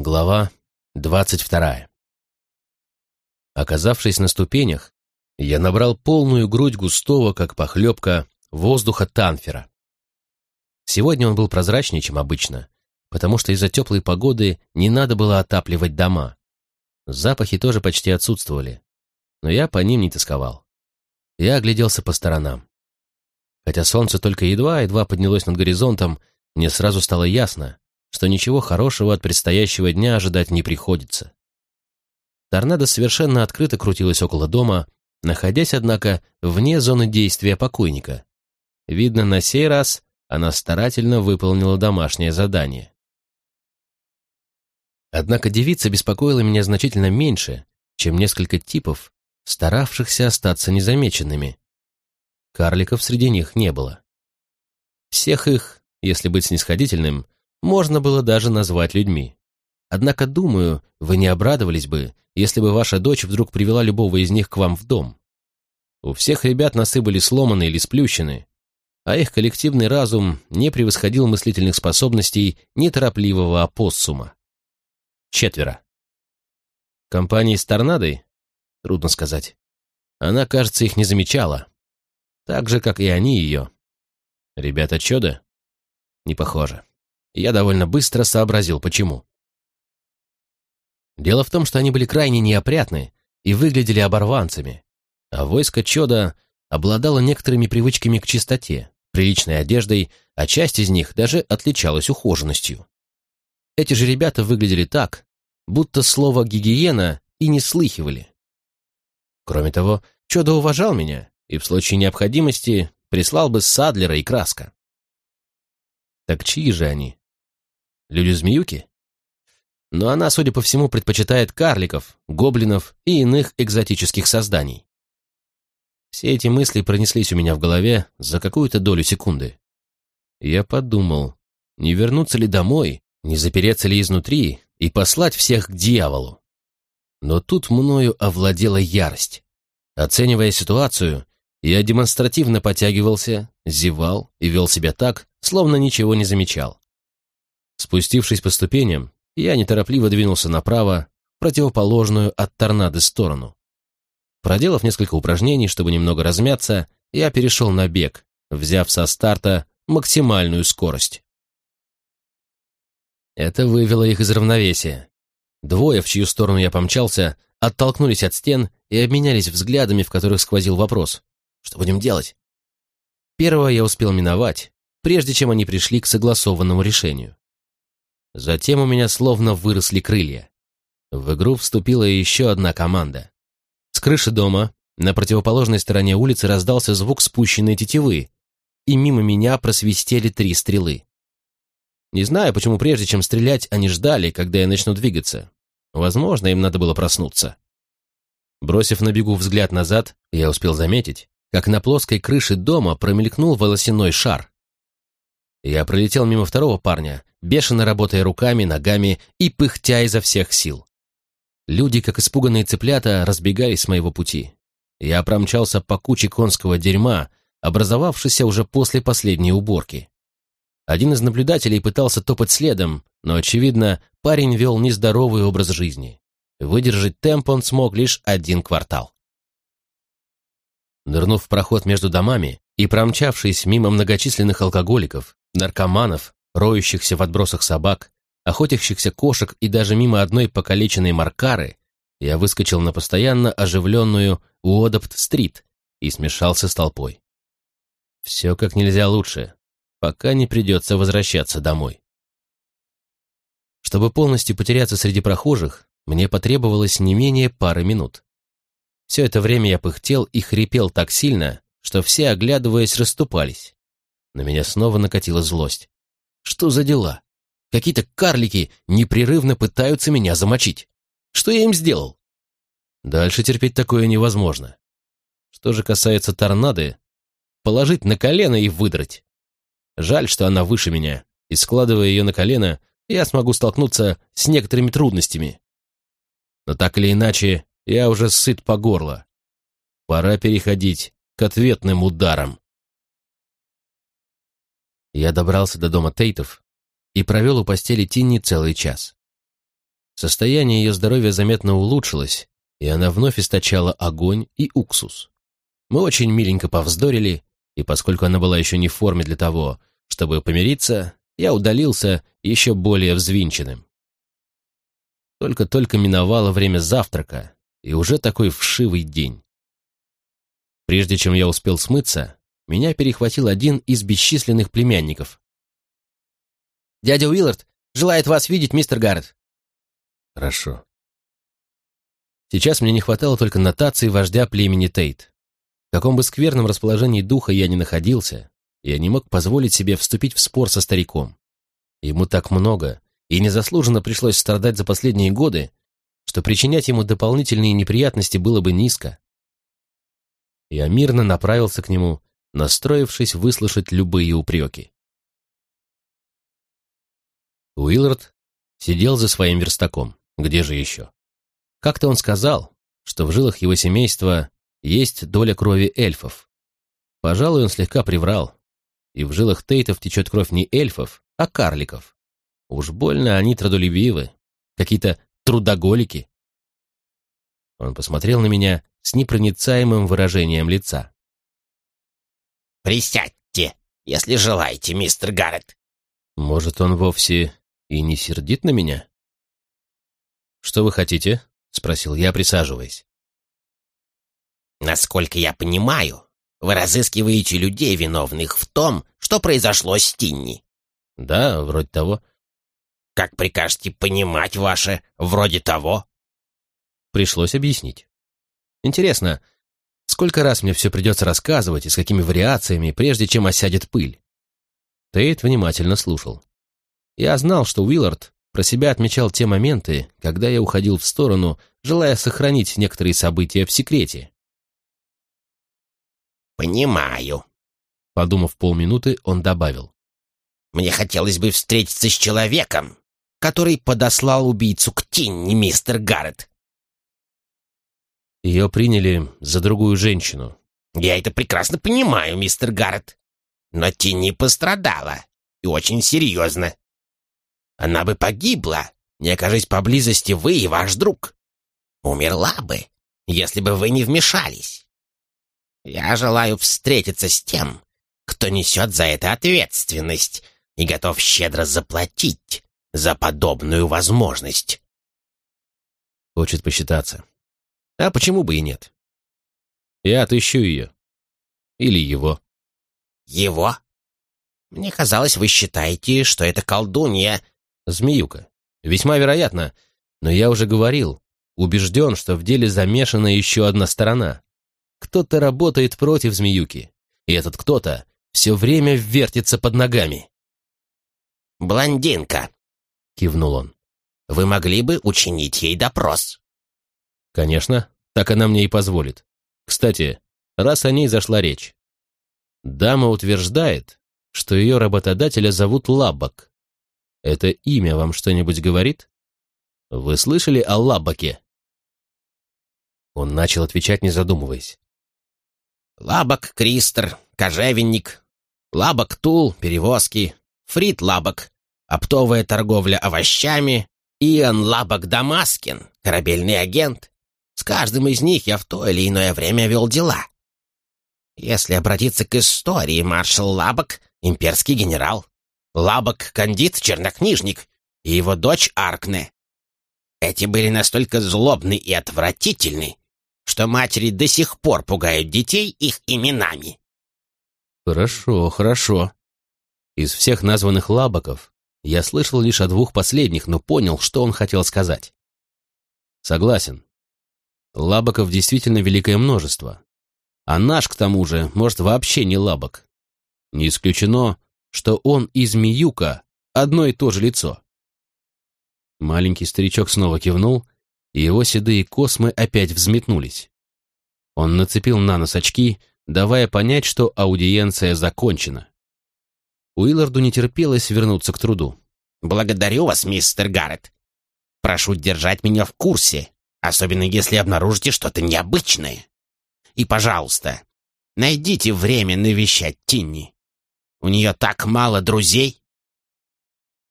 Глава двадцать вторая. Оказавшись на ступенях, я набрал полную грудь густого, как похлебка, воздуха танфера. Сегодня он был прозрачнее, чем обычно, потому что из-за теплой погоды не надо было отапливать дома. Запахи тоже почти отсутствовали, но я по ним не тосковал. Я огляделся по сторонам. Хотя солнце только едва-едва поднялось над горизонтом, мне сразу стало ясно, что ничего хорошего от предстоящего дня ожидать не приходится. Торнадо совершенно открыто крутилась около дома, находясь, однако, вне зоны действия покойника. Видно, на сей раз она старательно выполнила домашнее задание. Однако девица беспокоила меня значительно меньше, чем несколько типов, старавшихся остаться незамеченными. Карликов среди них не было. Всех их, если быть снисходительным, можно было даже назвать людьми. Однако, думаю, вы не обрадовались бы, если бы ваша дочь вдруг привела любого из них к вам в дом. У всех ребят носы были сломаны или сплющены, а их коллективный разум не превосходил мыслительных способностей неторопливого опоссума. Четверо. Компании с торнадой? Трудно сказать. Она, кажется, их не замечала. Так же, как и они ее. Ребята чудо? Не похоже я довольно быстро сообразил, почему. Дело в том, что они были крайне неопрятны и выглядели оборванцами, а войско Чода обладало некоторыми привычками к чистоте, приличной одеждой, а часть из них даже отличалась ухоженностью. Эти же ребята выглядели так, будто слово «гигиена» и не слыхивали. Кроме того, Чода уважал меня и в случае необходимости прислал бы Садлера и Краска. Так чьи же они? Люди-змеюки? Но она, судя по всему, предпочитает карликов, гоблинов и иных экзотических созданий. Все эти мысли пронеслись у меня в голове за какую-то долю секунды. Я подумал, не вернуться ли домой, не запереться ли изнутри и послать всех к дьяволу. Но тут мною овладела ярость. Оценивая ситуацию, я демонстративно потягивался, зевал и вел себя так, словно ничего не замечал. Спустившись по ступеням, я неторопливо двинулся направо, противоположную от торнады сторону. Проделав несколько упражнений, чтобы немного размяться, я перешел на бег, взяв со старта максимальную скорость. Это вывело их из равновесия. Двое, в чью сторону я помчался, оттолкнулись от стен и обменялись взглядами, в которых сквозил вопрос. Что будем делать? Первого я успел миновать, прежде чем они пришли к согласованному решению. Затем у меня словно выросли крылья. В игру вступила еще одна команда. С крыши дома, на противоположной стороне улицы раздался звук спущенной тетивы, и мимо меня просвистели три стрелы. Не знаю, почему прежде чем стрелять, они ждали, когда я начну двигаться. Возможно, им надо было проснуться. Бросив на бегу взгляд назад, я успел заметить, как на плоской крыше дома промелькнул волосяной шар. Я пролетел мимо второго парня, бешено работая руками, ногами и пыхтя изо всех сил. Люди, как испуганные цыплята, разбегались с моего пути. Я промчался по куче конского дерьма, образовавшейся уже после последней уборки. Один из наблюдателей пытался топать следом, но, очевидно, парень вел нездоровый образ жизни. Выдержать темп он смог лишь один квартал. Нырнув в проход между домами и промчавшись мимо многочисленных алкоголиков, наркоманов, роющихся в отбросах собак, охотящихся кошек и даже мимо одной покалеченной маркары, я выскочил на постоянно оживленную Уодопт-стрит и смешался с толпой. Все как нельзя лучше, пока не придется возвращаться домой. Чтобы полностью потеряться среди прохожих, мне потребовалось не менее пары минут. Все это время я пыхтел и хрипел так сильно, что все, оглядываясь, расступались. На меня снова накатила злость. Что за дела? Какие-то карлики непрерывно пытаются меня замочить. Что я им сделал? Дальше терпеть такое невозможно. Что же касается торнады, положить на колено и выдрать. Жаль, что она выше меня, и складывая ее на колено, я смогу столкнуться с некоторыми трудностями. Но так или иначе, я уже сыт по горло. Пора переходить к ответным ударам. Я добрался до дома Тейтов и провел у постели Тинни целый час. Состояние ее здоровья заметно улучшилось, и она вновь источала огонь и уксус. Мы очень миленько повздорили, и поскольку она была еще не в форме для того, чтобы помириться, я удалился еще более взвинченным. Только-только миновало время завтрака, и уже такой вшивый день. Прежде чем я успел смыться, меня перехватил один из бесчисленных племянников. «Дядя Уиллард желает вас видеть, мистер Гаррет». «Хорошо». Сейчас мне не хватало только нотации вождя племени Тейт. В каком бы скверном расположении духа я ни находился, я не мог позволить себе вступить в спор со стариком. Ему так много, и незаслуженно пришлось страдать за последние годы, что причинять ему дополнительные неприятности было бы низко. Я мирно направился к нему, настроившись выслушать любые упреки. Уиллард сидел за своим верстаком. Где же еще? Как-то он сказал, что в жилах его семейства есть доля крови эльфов. Пожалуй, он слегка приврал. И в жилах Тейтов течет кровь не эльфов, а карликов. Уж больно они трудолюбивы, какие-то трудоголики. Он посмотрел на меня с непроницаемым выражением лица. «Присядьте, если желаете, мистер Гаррет». «Может, он вовсе и не сердит на меня?» «Что вы хотите?» — спросил я, присаживаясь. Насколько я понимаю, вы разыскиваете людей, виновных в том, что произошло с Тинни. Да, вроде того. Как прикажете понимать ваше «вроде того»? Пришлось объяснить. Интересно, сколько раз мне все придется рассказывать и с какими вариациями, прежде чем осядет пыль? Тейт внимательно слушал. Я знал, что Уиллард про себя отмечал те моменты, когда я уходил в сторону, желая сохранить некоторые события в секрете. «Понимаю», — подумав полминуты, он добавил. «Мне хотелось бы встретиться с человеком, который подослал убийцу к Тинни, мистер Гаррет». Ее приняли за другую женщину. «Я это прекрасно понимаю, мистер Гаррет. Но Тинни пострадала, и очень серьезно. Она бы погибла, не окажись поблизости вы и ваш друг. Умерла бы, если бы вы не вмешались. Я желаю встретиться с тем, кто несет за это ответственность и готов щедро заплатить за подобную возможность. Хочет посчитаться. А почему бы и нет? Я отыщу ее. Или его. Его? Мне казалось, вы считаете, что это колдунья. Змеюка. Весьма вероятно. Но я уже говорил, убежден, что в деле замешана еще одна сторона. Кто-то работает против змеюки, и этот кто-то все время вертится под ногами. «Блондинка», — кивнул он, — «вы могли бы учинить ей допрос». «Конечно, так она мне и позволит. Кстати, раз о ней зашла речь. Дама утверждает, что ее работодателя зовут Лаббак. Это имя вам что-нибудь говорит? Вы слышали о Лаббаке?» Он начал отвечать, не задумываясь. Лабок Кристер, кожевенник, Лабок Тул, перевозки, Фрид Лабок, оптовая торговля овощами, Иоанн Лабок Дамаскин, корабельный агент. Каждым из них я в то или иное время вел дела. Если обратиться к истории, маршал Лабок — имперский генерал, Лабок — кандид, чернокнижник, и его дочь Аркне. Эти были настолько злобны и отвратительны, что матери до сих пор пугают детей их именами. Хорошо, хорошо. Из всех названных лабоков я слышал лишь о двух последних, но понял, что он хотел сказать. Согласен. Лабоков действительно великое множество. А наш, к тому же, может вообще не лабок. Не исключено, что он и змеюка одно и то же лицо. Маленький старичок снова кивнул и его седые космы опять взметнулись. Он нацепил на нос очки, давая понять, что аудиенция закончена. Уилларду не терпелось вернуться к труду. «Благодарю вас, мистер Гаррет. Прошу держать меня в курсе, особенно если обнаружите что-то необычное. И, пожалуйста, найдите время навещать Тинни. У нее так мало друзей».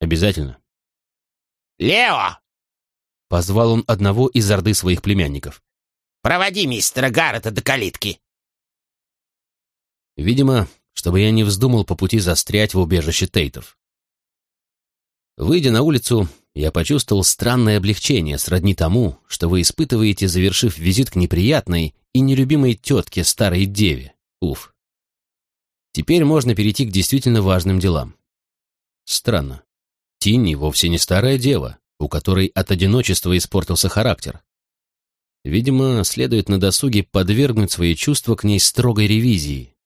«Обязательно». «Лео!» позвал он одного из орды своих племянников. «Проводи мистера Гаррета до калитки!» Видимо, чтобы я не вздумал по пути застрять в убежище Тейтов. Выйдя на улицу, я почувствовал странное облегчение сродни тому, что вы испытываете, завершив визит к неприятной и нелюбимой тетке старой деве. Уф. Теперь можно перейти к действительно важным делам. Странно. Тинни вовсе не старая дева, у которой от одиночества испортился характер. Видимо, следует на досуге подвергнуть свои чувства к ней строгой ревизии.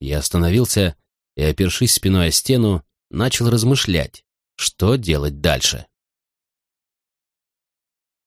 Я остановился и, опершись спиной о стену, начал размышлять, что делать дальше.